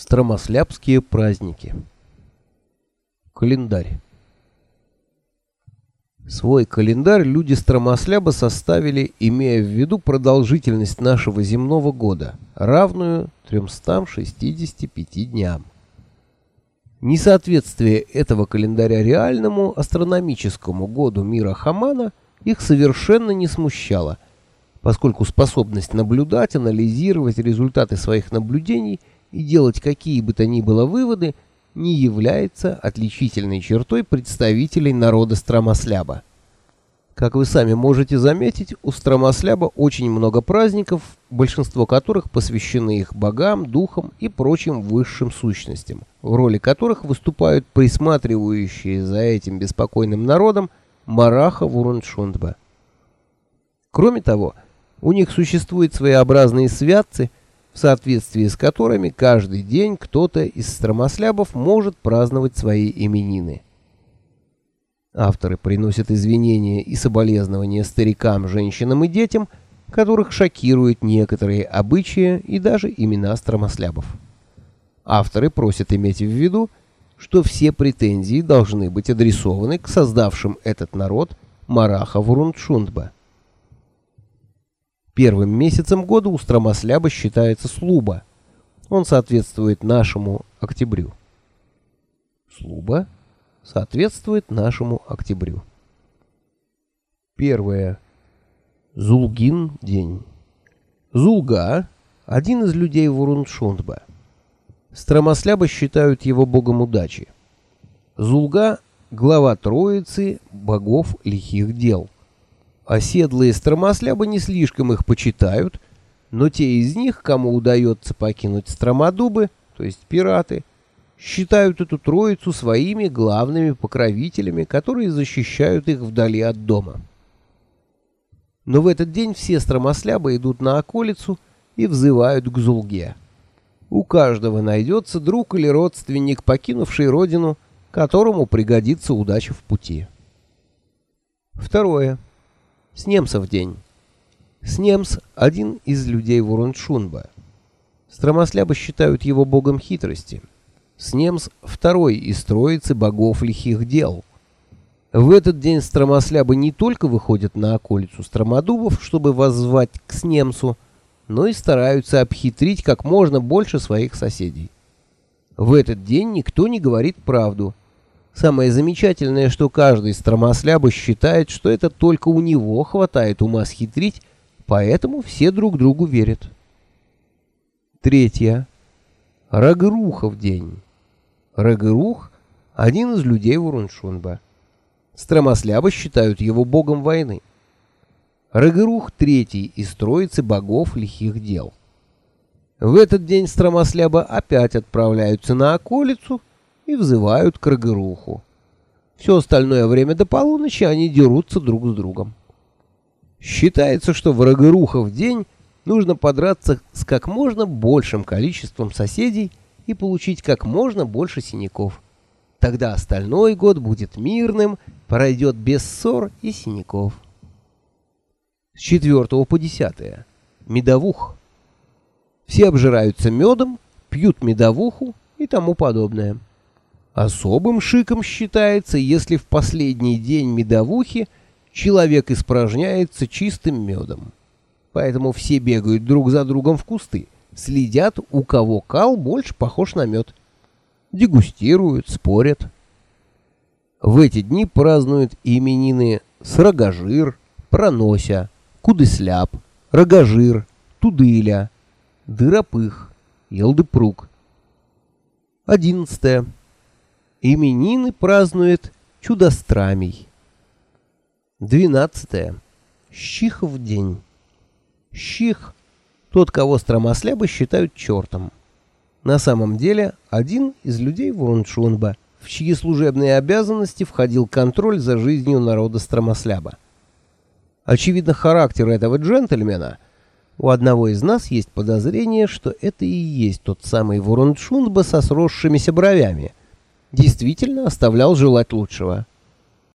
Стромослябские праздники. Календарь. Свой календарь люди Стромосляба составили, имея в виду продолжительность нашего земного года, равную 365 дням. Несоответствие этого календаря реальному астрономическому году мира Хамана их совершенно не смущало, поскольку способность наблюдать, анализировать результаты своих наблюдений – и делать какие бы то ни было выводы не является отличительной чертой представителей народа Стромосляба. Как вы сами можете заметить, у Стромосляба очень много праздников, большинство которых посвящены их богам, духам и прочим высшим сущностям, в роли которых выступают присматривающие за этим беспокойным народом Мараха Вуруншундба. Кроме того, у них существуют своеобразные святцы – в соответствии с которыми каждый день кто-то из стромослябов может праздновать свои именины. Авторы приносят извинения и соболезнования старикам, женщинам и детям, которых шокируют некоторые обычаи и даже имена стромослябов. Авторы просят иметь в виду, что все претензии должны быть адресованы к создавшим этот народ Мараха Вурундшундба. Первым месяцем года у Стромосляба считается Слуба. Он соответствует нашему октябрю. Слуба соответствует нашему октябрю. Первое. Зулгин день. Зулга – один из людей Вуруншундба. Стромосляба считают его богом удачи. Зулга – глава троицы богов лихих дел – Оседлые стромослябы не слишком их почитают, но те из них, кому удается покинуть стромодубы, то есть пираты, считают эту троицу своими главными покровителями, которые защищают их вдали от дома. Но в этот день все стромослябы идут на околицу и взывают к Зулге. У каждого найдется друг или родственник, покинувший родину, которому пригодится удача в пути. Второе. Снемсов день. Снемс – один из людей Вуруншунба. Стромослябы считают его богом хитрости. Снемс – второй из троицы богов лихих дел. В этот день стромослябы не только выходят на околицу стромодубов, чтобы воззвать к Снемсу, но и стараются обхитрить как можно больше своих соседей. В этот день никто не говорит правду – Самое замечательное, что каждый стромослябы считает, что это только у него хватает ума схитрить, поэтому все друг другу верят. Третье. Рагрухов день. Рагрух – один из людей Вуруншунба. Стромослябы считают его богом войны. Рагрух – третий из троицы богов лихих дел. В этот день стромослябы опять отправляются на околицу – и взывают к Рагыруху. Все остальное время до полуночи они дерутся друг с другом. Считается, что в Рагырухов день нужно подраться с как можно большим количеством соседей и получить как можно больше синяков. Тогда остальной год будет мирным, пройдет без ссор и синяков. С 4 по 10. Медовух. Все обжираются медом, пьют медовуху и тому подобное. Особым шиком считается, если в последний день медовухи человек испражняется чистым медом. Поэтому все бегают друг за другом в кусты, следят, у кого кал больше похож на мед. Дегустируют, спорят. В эти дни празднуют именины Срогожир, Пронося, Кудысляп, Рогожир, Тудыля, Дыропых, Елдыпрук. Одиннадцатое. Именины празднует Чудострамий. 12. Щихов день. Щих — тот, кого стромослябы считают чертом. На самом деле, один из людей Вуруншунба, в чьи служебные обязанности входил контроль за жизнью народа стромосляба. Очевидно, характер этого джентльмена — у одного из нас есть подозрение, что это и есть тот самый Вуруншунба со сросшимися бровями — действительно оставлял желать лучшего.